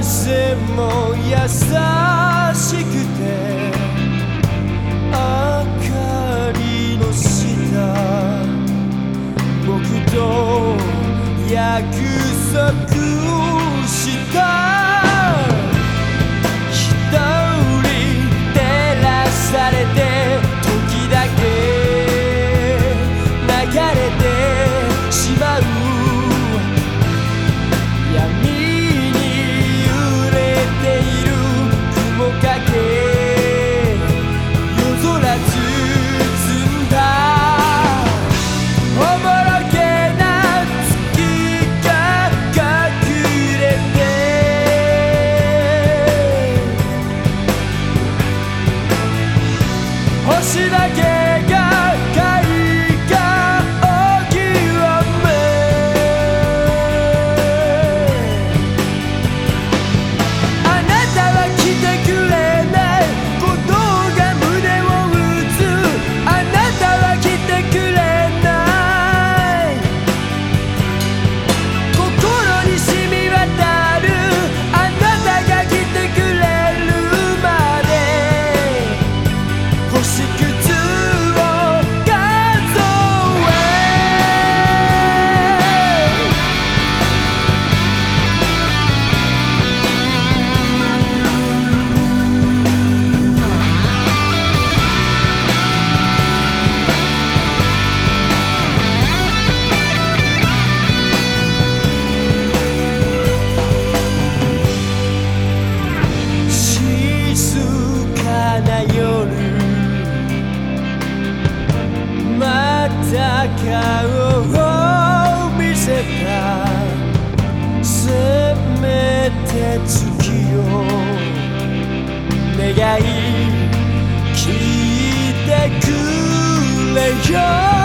風も優しくて。坂を見せた。せめて月を。願い聞いてくれよ。